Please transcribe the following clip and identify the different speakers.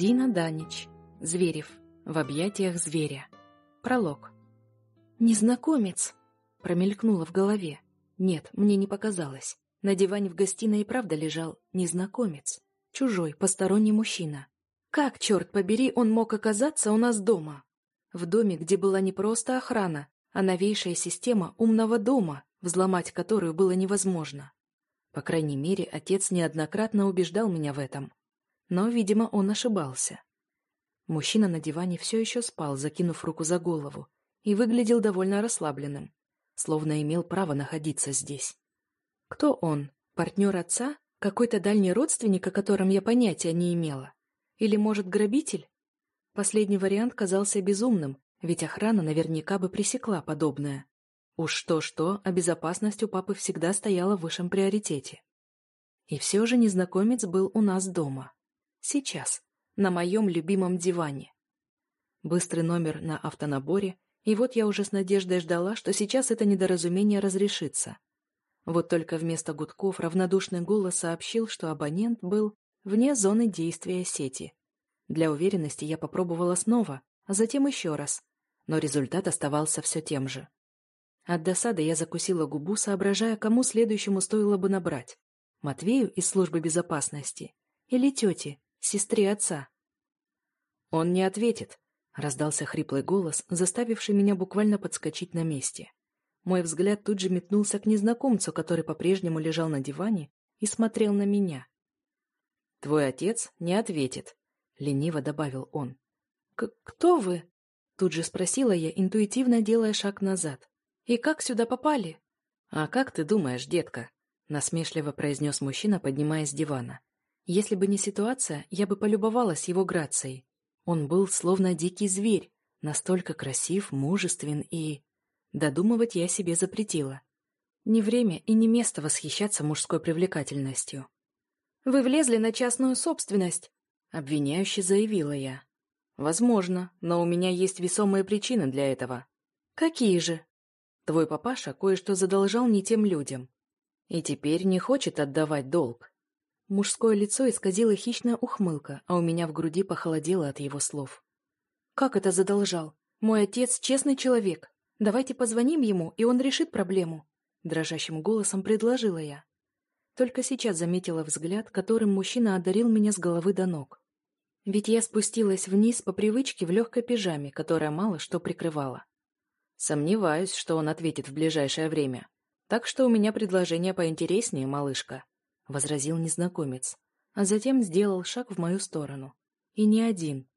Speaker 1: Дина Данич. Зверев. В объятиях зверя. Пролог. «Незнакомец!» — промелькнуло в голове. Нет, мне не показалось. На диване в гостиной и правда лежал незнакомец. Чужой, посторонний мужчина. Как, черт побери, он мог оказаться у нас дома? В доме, где была не просто охрана, а новейшая система умного дома, взломать которую было невозможно. По крайней мере, отец неоднократно убеждал меня в этом. Но, видимо, он ошибался. Мужчина на диване все еще спал, закинув руку за голову, и выглядел довольно расслабленным, словно имел право находиться здесь. Кто он? Партнер отца? Какой-то дальний родственник, о котором я понятия не имела? Или, может, грабитель? Последний вариант казался безумным, ведь охрана наверняка бы пресекла подобное. Уж что-что, а безопасность у папы всегда стояла в высшем приоритете. И все же незнакомец был у нас дома. Сейчас, на моем любимом диване. Быстрый номер на автонаборе, и вот я уже с надеждой ждала, что сейчас это недоразумение разрешится. Вот только вместо гудков равнодушный голос сообщил, что абонент был вне зоны действия сети. Для уверенности я попробовала снова, а затем еще раз, но результат оставался все тем же. От досады я закусила губу, соображая, кому следующему стоило бы набрать. Матвею из службы безопасности или тете, сестре отца. «Он не ответит», — раздался хриплый голос, заставивший меня буквально подскочить на месте. Мой взгляд тут же метнулся к незнакомцу, который по-прежнему лежал на диване и смотрел на меня. «Твой отец не ответит», — лениво добавил он. «Кто вы?» — тут же спросила я, интуитивно делая шаг назад. «И как сюда попали?» «А как ты думаешь, детка?» — насмешливо произнес мужчина, поднимаясь с дивана. Если бы не ситуация, я бы полюбовалась его грацией. Он был словно дикий зверь, настолько красив, мужествен и... Додумывать я себе запретила. Не время и не место восхищаться мужской привлекательностью. «Вы влезли на частную собственность», — обвиняюще заявила я. «Возможно, но у меня есть весомые причины для этого». «Какие же?» «Твой папаша кое-что задолжал не тем людям. И теперь не хочет отдавать долг. Мужское лицо исказило хищная ухмылка, а у меня в груди похолодело от его слов. «Как это задолжал? Мой отец честный человек. Давайте позвоним ему, и он решит проблему», — дрожащим голосом предложила я. Только сейчас заметила взгляд, которым мужчина одарил меня с головы до ног. Ведь я спустилась вниз по привычке в легкой пижаме, которая мало что прикрывала. Сомневаюсь, что он ответит в ближайшее время. Так что у меня предложение поинтереснее, малышка возразил незнакомец, а затем сделал шаг в мою сторону. И не один.